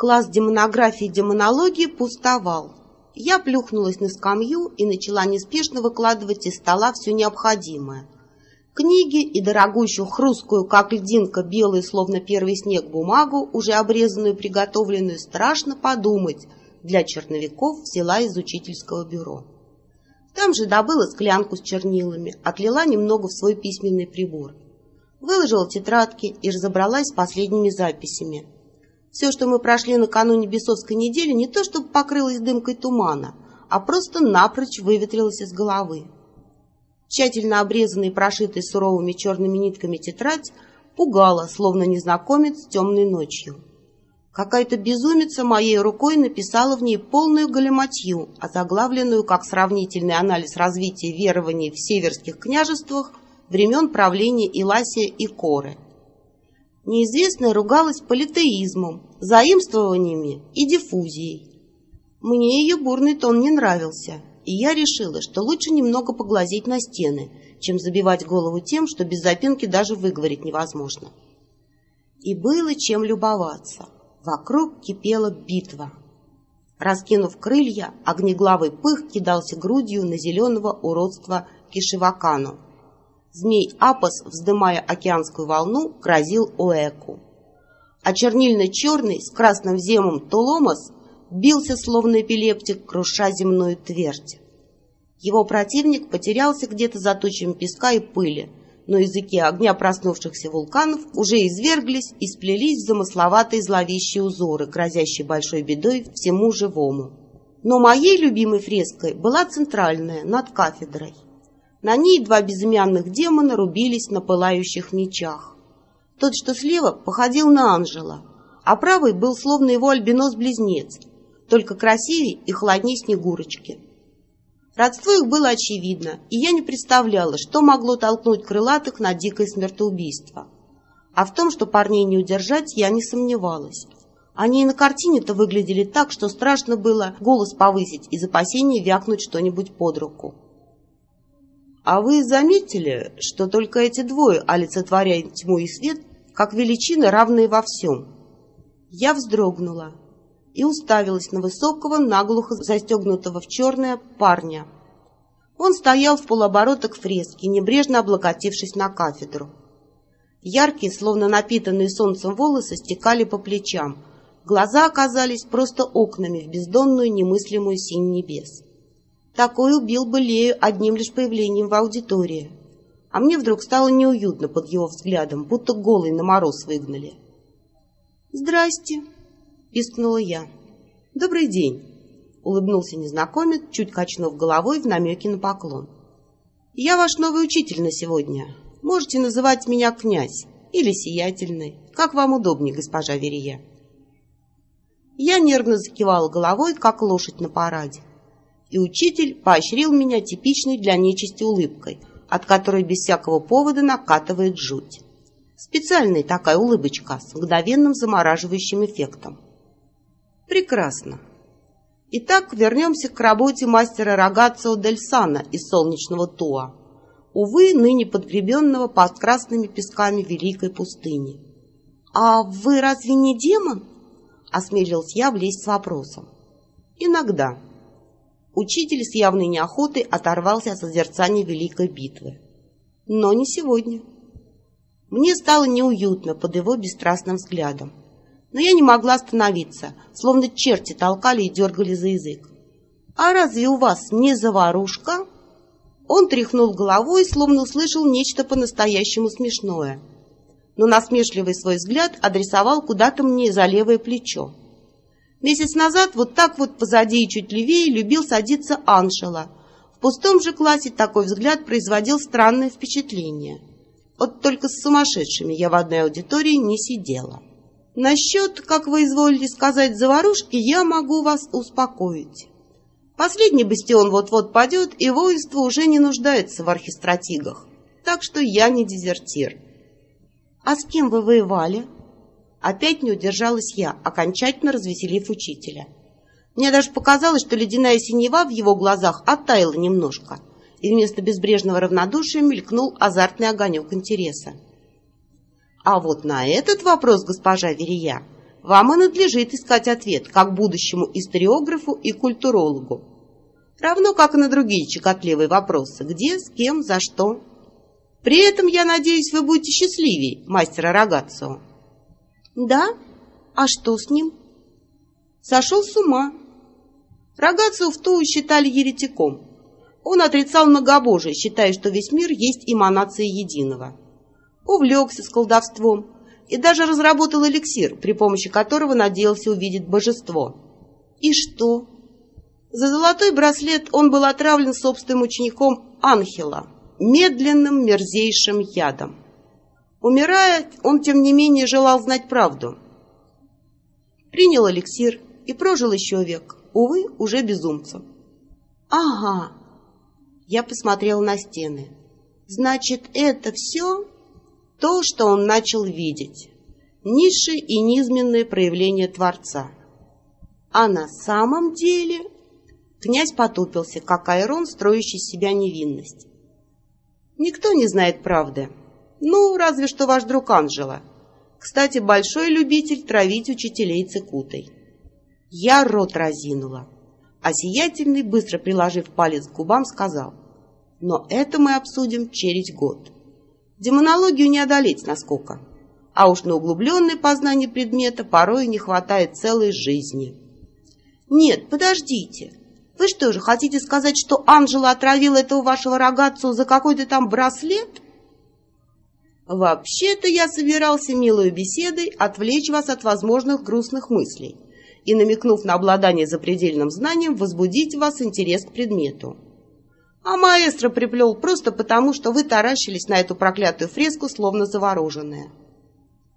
Класс демонографии и демонологии пустовал. Я плюхнулась на скамью и начала неспешно выкладывать из стола все необходимое. Книги и дорогущую хрусткую, как льдинка, белую, словно первый снег, бумагу, уже обрезанную и приготовленную, страшно подумать, для черновиков взяла из учительского бюро. Там же добыла склянку с чернилами, отлила немного в свой письменный прибор. Выложила тетрадки и разобралась с последними записями. Все, что мы прошли накануне бесовской недели, не то чтобы покрылось дымкой тумана, а просто напрочь выветрилось из головы. Тщательно обрезанная и прошитая суровыми черными нитками тетрадь пугала, словно незнакомец темной ночью. Какая-то безумица моей рукой написала в ней полную галиматью, озаглавленную как сравнительный анализ развития верований в северских княжествах времен правления Иласия и Коры. Неизвестная ругалась политеизмом, заимствованиями и диффузией. Мне ее бурный тон не нравился, и я решила, что лучше немного поглазеть на стены, чем забивать голову тем, что без запинки даже выговорить невозможно. И было чем любоваться. Вокруг кипела битва. Раскинув крылья, огнеглавый пых кидался грудью на зеленого уродства Кишевакану. Змей Апос, вздымая океанскую волну, грозил Оэку. А чернильно-черный с красным земом Толомас бился, словно эпилептик, круша земную твердь. Его противник потерялся где-то за тучами песка и пыли, но языки огня проснувшихся вулканов уже изверглись и сплелись в замысловатые зловещие узоры, грозящие большой бедой всему живому. Но моей любимой фреской была центральная, над кафедрой. На ней два безымянных демона рубились на пылающих мечах. Тот, что слева, походил на Анжела, а правый был словно его альбинос-близнец, только красивее и холоднее Снегурочки. Родство их было очевидно, и я не представляла, что могло толкнуть крылатых на дикое смертоубийство. А в том, что парней не удержать, я не сомневалась. Они и на картине-то выглядели так, что страшно было голос повысить из опасения вякнуть что-нибудь под руку. А вы заметили, что только эти двое олицетворяют тьму и свет, как величины, равные во всем? Я вздрогнула и уставилась на высокого, наглухо застегнутого в черное парня. Он стоял в полоборота к фреске, небрежно облокотившись на кафедру. Яркие, словно напитанные солнцем волосы, стекали по плечам. Глаза оказались просто окнами в бездонную немыслимую синь небес. Такой убил бы Лею одним лишь появлением в аудитории. А мне вдруг стало неуютно под его взглядом, будто голый на мороз выгнали. «Здрасте!» — пискнула я. «Добрый день!» — улыбнулся незнакомец, чуть качнув головой в намеке на поклон. «Я ваш новый учитель на сегодня. Можете называть меня князь или сиятельный, как вам удобнее, госпожа Верия». Я нервно закивала головой, как лошадь на параде и учитель поощрил меня типичной для нечисти улыбкой, от которой без всякого повода накатывает жуть. Специальная такая улыбочка с мгновенным замораживающим эффектом. Прекрасно. Итак, вернемся к работе мастера Рогацио Дель Сана из солнечного Туа. Увы, ныне подгребенного под красными песками великой пустыни. «А вы разве не демон?» — осмелился я влезть с вопросом. «Иногда», Учитель с явной неохотой оторвался от созерцания великой битвы. Но не сегодня. Мне стало неуютно под его бесстрастным взглядом. Но я не могла остановиться, словно черти толкали и дергали за язык. «А разве у вас не заварушка?» Он тряхнул головой, словно услышал нечто по-настоящему смешное. Но насмешливый свой взгляд адресовал куда-то мне за левое плечо. Месяц назад вот так вот позади и чуть левее любил садиться Аншела. В пустом же классе такой взгляд производил странное впечатление. Вот только с сумасшедшими я в одной аудитории не сидела. Насчет, как вы изволили сказать, заварушки, я могу вас успокоить. Последний бастион вот-вот падет, и воинство уже не нуждается в архистратигах. Так что я не дезертир. А с кем вы воевали? Опять не удержалась я, окончательно развеселив учителя. Мне даже показалось, что ледяная синева в его глазах оттаяла немножко, и вместо безбрежного равнодушия мелькнул азартный огонек интереса. А вот на этот вопрос, госпожа Верия, вам и надлежит искать ответ, как будущему историографу и культурологу. Равно как и на другие чекотливые вопросы. Где, с кем, за что. При этом, я надеюсь, вы будете счастливей мастера Рогацио. Да? А что с ним? Сошел с ума. Рогацио в ту считали еретиком. Он отрицал многобожие, считая, что весь мир есть эманация единого. Увлекся с колдовством и даже разработал эликсир, при помощи которого надеялся увидеть божество. И что? За золотой браслет он был отравлен собственным учеником Анхела, медленным мерзейшим ядом. Умирая, он, тем не менее, желал знать правду. Принял эликсир и прожил еще век, увы, уже безумцем. «Ага!» Я посмотрел на стены. «Значит, это все то, что он начал видеть. Низшее и низменное проявление Творца. А на самом деле...» Князь потупился, как Айрон, строящий себя невинность. «Никто не знает правды. Ну, разве что ваш друг Анжела. Кстати, большой любитель травить учителей цикутой». Я рот разинула, а сиятельный, быстро приложив палец к губам, сказал, «Но это мы обсудим через год. Демонологию не одолеть насколько, а уж на углубленное познание предмета порой не хватает целой жизни». «Нет, подождите», вы что же, хотите сказать, что Анжела отравила этого вашего рогацу за какой-то там браслет? Вообще-то я собирался милой беседой отвлечь вас от возможных грустных мыслей и, намекнув на обладание запредельным знанием, возбудить в вас интерес к предмету. А маэстро приплел просто потому, что вы таращились на эту проклятую фреску, словно завороженная.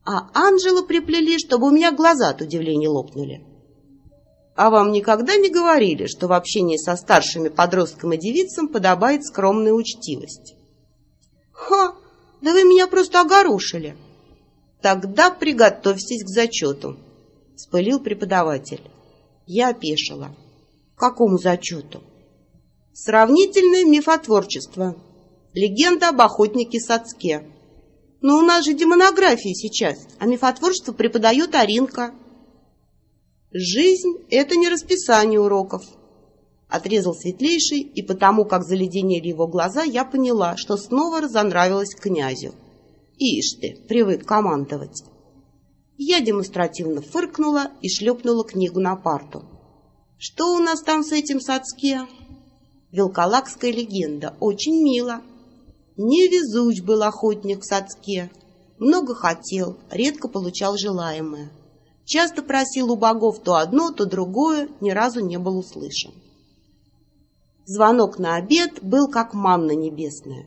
А Анжела приплели, чтобы у меня глаза от удивления лопнули. А вам никогда не говорили, что в общении со старшими подростками и девицам подобает скромная учтивость? Ха! Да вы меня просто огорошили. Тогда приготовьтесь к зачету, спылил преподаватель. Я опешила. Какому зачету? Сравнительное мифотворчество. Легенда об охотнике Сацке. Но у нас же демонография сейчас, а мифотворчество преподает Аринка. Жизнь — это не расписание уроков. Отрезал светлейший, и потому, как заледенели его глаза, я поняла, что снова разонравилась князю. Ишь ты, привык командовать. Я демонстративно фыркнула и шлепнула книгу на парту. Что у нас там с этим Сацке? Велколакская легенда. Очень мило. Невезуч был охотник в Сацке. Много хотел, редко получал желаемое. Часто просил у богов то одно, то другое, ни разу не был услышан. Звонок на обед был как манна небесная.